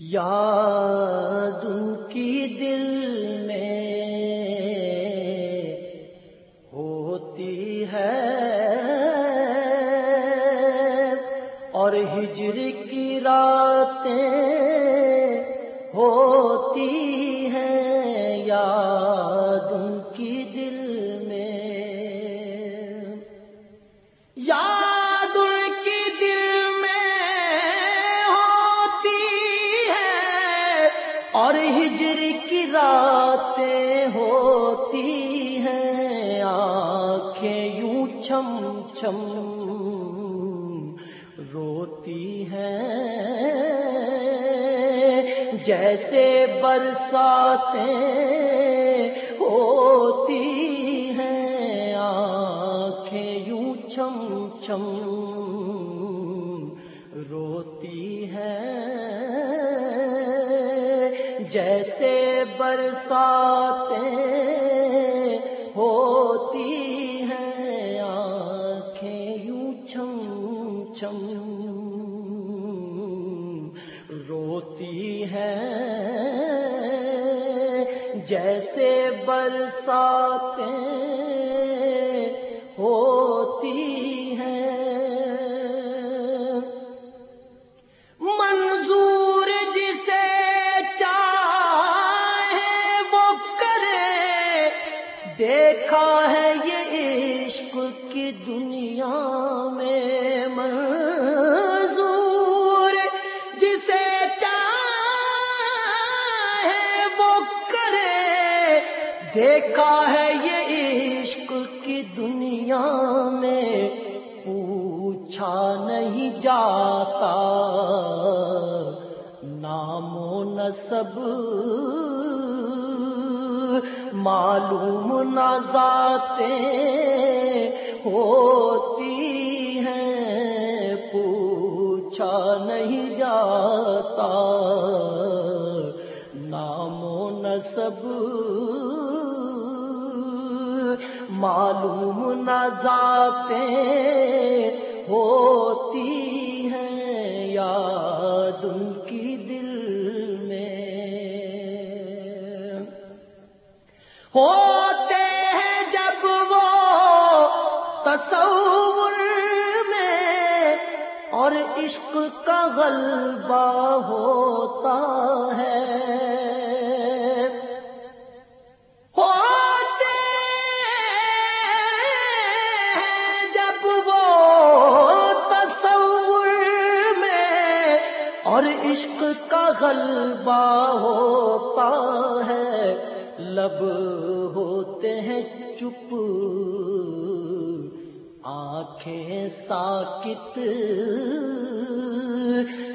یاد ان کی دل میں ہوتی ہے اور ہجر کی راتیں ہوتی ہیں یاد ان کی دل میں۔ یاد چھم چھم روتی ہیں جیسے برساتیں ہوتی ہیں، آنکھیں یوں چھم چھم روتی ہیں جیسے برساتیں ہوتی چھم چھم روتی ہیں جیسے برساتیں ہوتی ہیں منظور جسے چاہے وہ کرے، دیکھا ہے یہ عشق کی دنیا میں۔ دیکھا ہے یہ عشق کی دنیا میں، پوچھا نہیں جاتا۔ نام و نصب معلوم نہ ذاتیں ہوتی ہیں۔ پوچھا نہیں جاتا۔ نام و نصب معلوم نہ ذاتیں ہوتی ہیں یاد ان کی دل میں۔ ہوتے ہیں جب وہ تصور میں اور عشق کا غلبہ ہوتا ہے۔ عشق کا غلبہ ہوتا ہے۔ لب ہوتے ہیں چپ۔ آنکھیں ساکت۔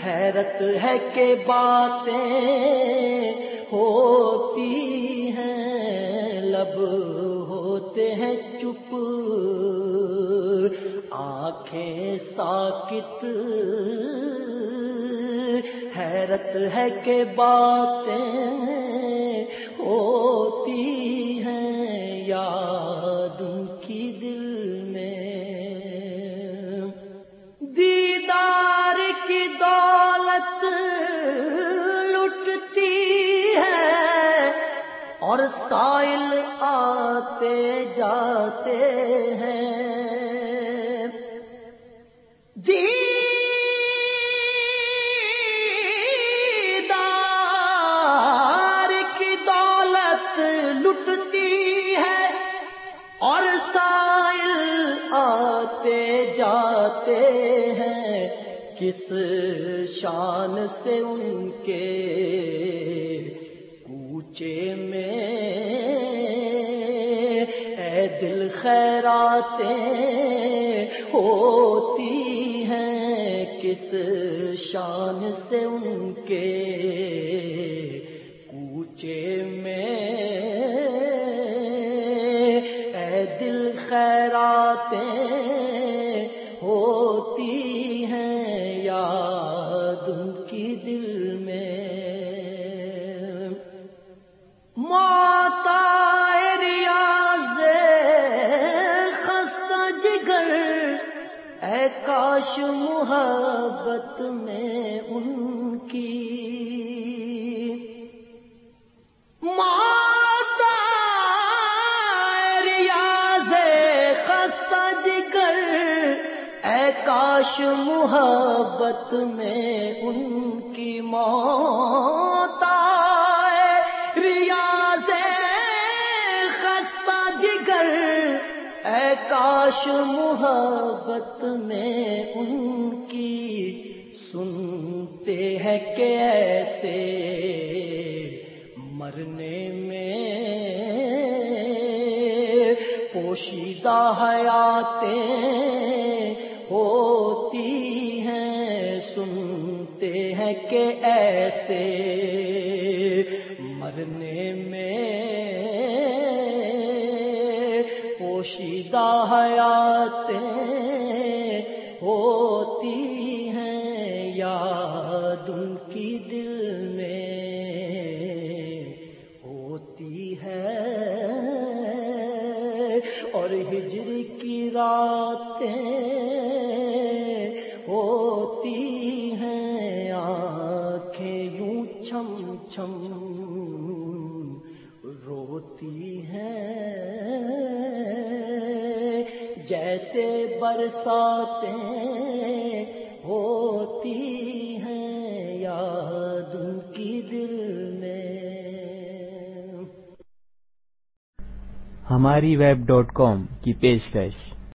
حیرت ہے کہ باتیں ہوتی ہیں۔ لب ہوتے ہیں چپ۔ آنکھیں ساکت۔ حیرت ہے کہ باتیں ہوتی ہیں یاد ان کی دل میں۔ دیدار کی دولت لٹتی ہے اور سائل آتے جاتے آتے جاتے ہیں، کس شان سے ان کے کوچے میں اے دل خیراتیں ہوتی ہیں، کس شان سے ان کے کوچے میں اے دل خیراتیں کاش محبت میں ان کی ریاض خستہ جگر، اے کاش محبت میں ان کی ماتا کاش محبت میں ان کی سنتے ہیں کہ ایسے مرنے میں پوشیدہ حیاتیں ہوتی ہیں، سنتے ہیں کہ ایسے مرنے میں پوشیدہ حیاتیں ہوتی ہیں یاد ان کی دل میں ہوتی ہے۔ اور ہجر کی راتیں ہوتی ہیں، آنکھیں یوں چھم چھم روتی ہیں۔ جیسے برساتیں ہوتی ہیں یاد ان کی دل میں۔ ہماری ویب ڈاٹ کام کی پیشکش۔